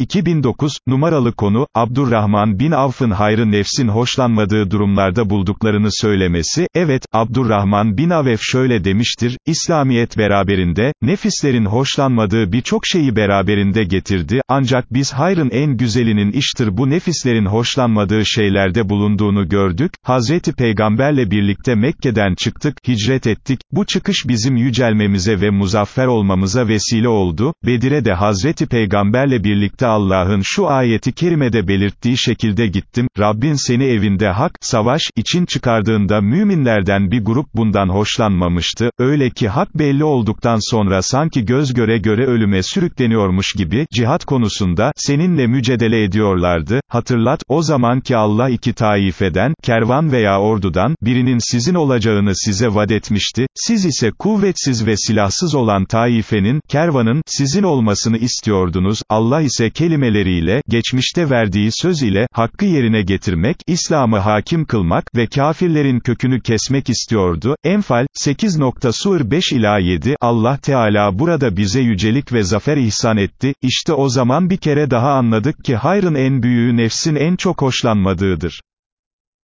2009, numaralı konu, Abdurrahman bin Avf'ın hayrı nefsin hoşlanmadığı durumlarda bulduklarını söylemesi, evet, Abdurrahman bin Avf şöyle demiştir, İslamiyet beraberinde, nefislerin hoşlanmadığı birçok şeyi beraberinde getirdi, ancak biz hayrın en güzelinin iştir bu nefislerin hoşlanmadığı şeylerde bulunduğunu gördük, Hazreti Peygamberle birlikte Mekke'den çıktık, hicret ettik, bu çıkış bizim yücelmemize ve muzaffer olmamıza vesile oldu, Bedir'e de Hazreti Peygamberle birlikte Allah'ın şu ayeti kerimede belirttiği şekilde gittim, Rabbin seni evinde hak, savaş, için çıkardığında müminlerden bir grup bundan hoşlanmamıştı, öyle ki hak belli olduktan sonra sanki göz göre göre ölüme sürükleniyormuş gibi, cihat konusunda, seninle mücadele ediyorlardı, hatırlat, o zaman ki Allah iki taifeden, kervan veya ordudan, birinin sizin olacağını size vaat etmişti, siz ise kuvvetsiz ve silahsız olan taifenin, kervanın, sizin olmasını istiyordunuz, Allah ise kelimeleriyle, geçmişte verdiği söz ile, hakkı yerine getirmek, İslam'ı hakim kılmak ve kafirlerin kökünü kesmek istiyordu. Enfal, 8. Sur 5 ila 7, Allah Teala burada bize yücelik ve zafer ihsan etti, işte o zaman bir kere daha anladık ki hayrın en büyüğü nefsin en çok hoşlanmadığıdır.